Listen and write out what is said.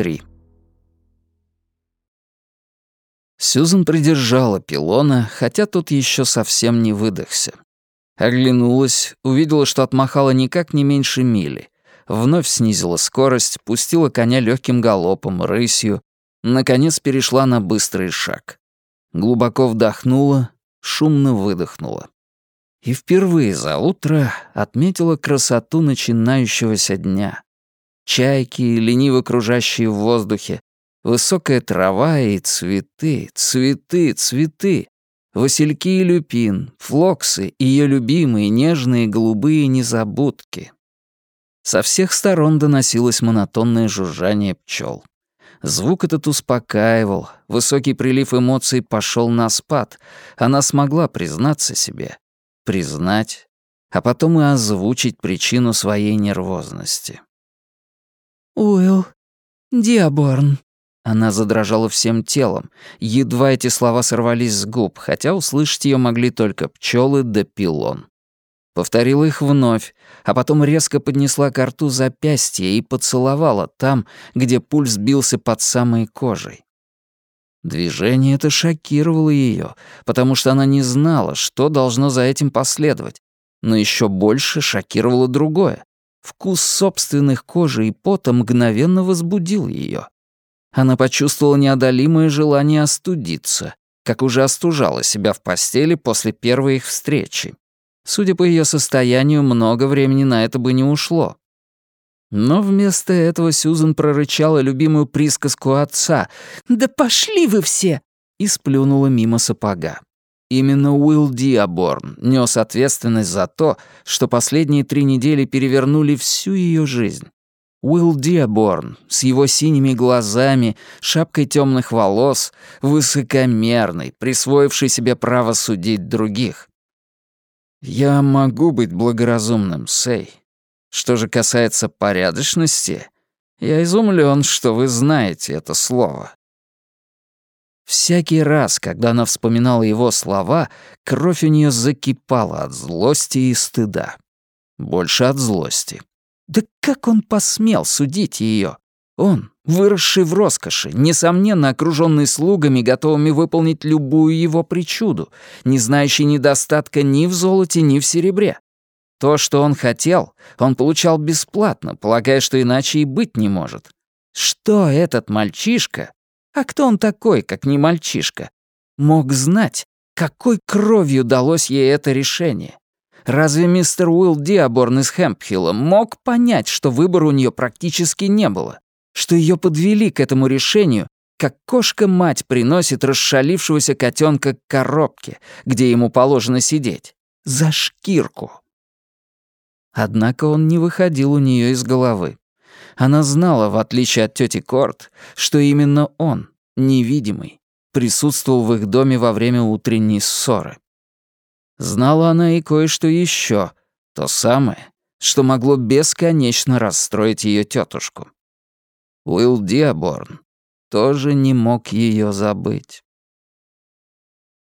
три. Сьюзан придержала пилона, хотя тот еще совсем не выдохся. Оглянулась, увидела, что отмахала никак не меньше мили. Вновь снизила скорость, пустила коня легким галопом, рысью. Наконец перешла на быстрый шаг. Глубоко вдохнула, шумно выдохнула. И впервые за утро отметила красоту начинающегося дня. Чайки, лениво кружащие в воздухе, высокая трава и цветы, цветы, цветы. Васильки и люпин, флоксы, ее любимые нежные голубые незабудки. Со всех сторон доносилось монотонное жужжание пчел. Звук этот успокаивал, высокий прилив эмоций пошел на спад. Она смогла признаться себе, признать, а потом и озвучить причину своей нервозности. «Уилл, Диаборн». Она задрожала всем телом. Едва эти слова сорвались с губ, хотя услышать ее могли только пчелы да пилон. Повторила их вновь, а потом резко поднесла к рту запястье и поцеловала там, где пульс бился под самой кожей. Движение это шокировало ее, потому что она не знала, что должно за этим последовать. Но еще больше шокировало другое. Вкус собственных кожи и пота мгновенно возбудил ее. Она почувствовала неодолимое желание остудиться, как уже остужала себя в постели после первой их встречи. Судя по ее состоянию, много времени на это бы не ушло. Но вместо этого Сьюзен прорычала любимую присказку отца «Да пошли вы все!» и сплюнула мимо сапога. Именно Уилл Диаборн нес ответственность за то, что последние три недели перевернули всю ее жизнь. Уилл Диаборн с его синими глазами, шапкой темных волос, высокомерный, присвоивший себе право судить других. «Я могу быть благоразумным, Сей. Что же касается порядочности, я изумлен, что вы знаете это слово». Всякий раз, когда она вспоминала его слова, кровь у нее закипала от злости и стыда. Больше от злости. Да как он посмел судить ее? Он, выросший в роскоши, несомненно окруженный слугами, готовыми выполнить любую его причуду, не знающий недостатка ни в золоте, ни в серебре. То, что он хотел, он получал бесплатно, полагая, что иначе и быть не может. Что этот мальчишка, а кто он такой, как не мальчишка, мог знать, какой кровью далось ей это решение? Разве мистер Уилл Диаборн из Хэмпхилла мог понять, что выбора у нее практически не было? Что ее подвели к этому решению, как кошка-мать приносит расшалившегося котенка к коробке, где ему положено сидеть? За шкирку. Однако он не выходил у нее из головы. Она знала, в отличие от тети Корт, что именно он, невидимый, присутствовал в их доме во время утренней ссоры. Знала она и кое-что еще, то самое, что могло бесконечно расстроить ее тетушку. Уилл Диаборн тоже не мог ее забыть.